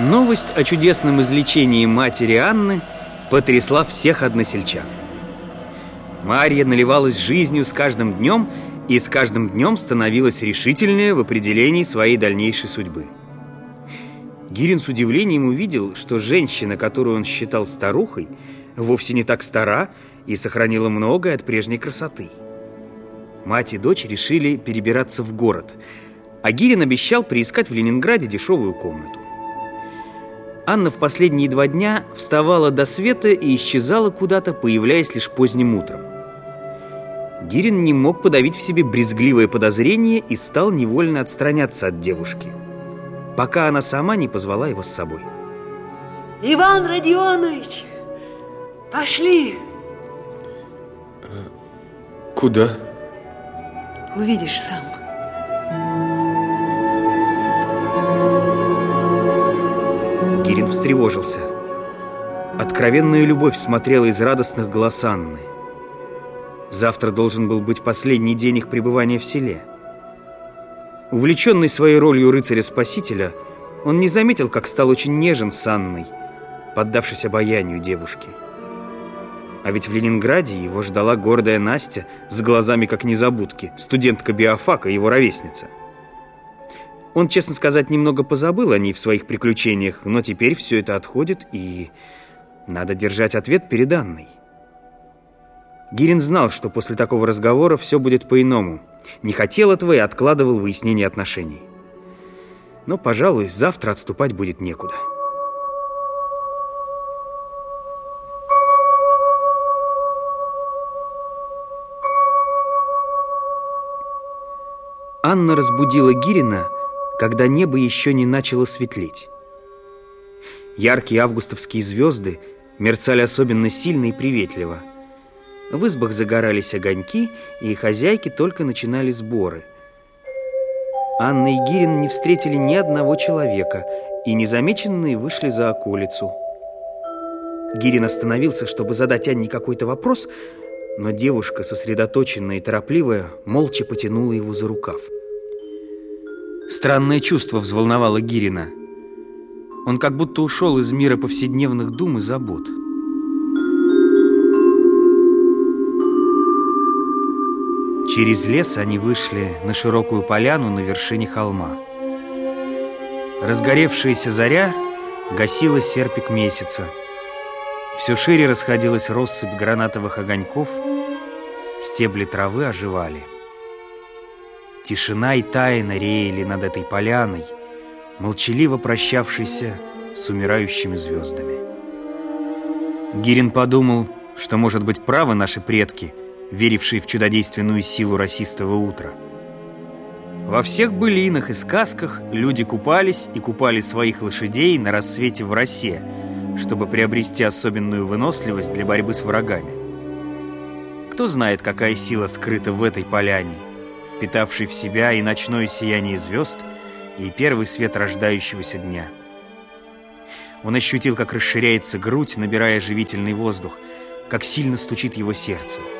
Новость о чудесном излечении матери Анны потрясла всех односельчан. Марья наливалась жизнью с каждым днем и с каждым днем становилась решительнее в определении своей дальнейшей судьбы. Гирин с удивлением увидел, что женщина, которую он считал старухой, вовсе не так стара и сохранила многое от прежней красоты. Мать и дочь решили перебираться в город, а Гирин обещал приискать в Ленинграде дешевую комнату. Анна в последние два дня вставала до света и исчезала куда-то, появляясь лишь поздним утром. Гирин не мог подавить в себе брезгливое подозрение и стал невольно отстраняться от девушки, пока она сама не позвала его с собой. Иван Родионович, пошли! Куда? Увидишь сам. Гирин встревожился. Откровенная любовь смотрела из радостных глаз Анны. Завтра должен был быть последний день их пребывания в селе. Увлеченный своей ролью рыцаря-спасителя, он не заметил, как стал очень нежен с Анной, поддавшись обаянию девушки. А ведь в Ленинграде его ждала гордая Настя с глазами как незабудки, студентка биофака, его ровесница. Он, честно сказать, немного позабыл о ней в своих приключениях, но теперь все это отходит, и надо держать ответ перед Анной. Гирин знал, что после такого разговора все будет по-иному. Не хотел этого и откладывал выяснение отношений. Но, пожалуй, завтра отступать будет некуда. Анна разбудила Гирина, когда небо еще не начало светлеть. Яркие августовские звезды мерцали особенно сильно и приветливо – в избах загорались огоньки, и хозяйки только начинали сборы. Анна и Гирин не встретили ни одного человека, и незамеченные вышли за околицу. Гирин остановился, чтобы задать Анне какой-то вопрос, но девушка, сосредоточенная и торопливая, молча потянула его за рукав. Странное чувство взволновало Гирина. Он как будто ушел из мира повседневных дум и забот. Через лес они вышли на широкую поляну на вершине холма. Разгоревшаяся заря гасила серпик месяца. Все шире расходилась россыпь гранатовых огоньков, стебли травы оживали. Тишина и тайна реяли над этой поляной, молчаливо прощавшейся с умирающими звездами. Гирин подумал, что, может быть, правы наши предки – веривший в чудодейственную силу расистого утра. Во всех былинах и сказках люди купались и купали своих лошадей на рассвете в росе, чтобы приобрести особенную выносливость для борьбы с врагами. Кто знает, какая сила скрыта в этой поляне, впитавшей в себя и ночное сияние звезд, и первый свет рождающегося дня. Он ощутил, как расширяется грудь, набирая живительный воздух, как сильно стучит его сердце –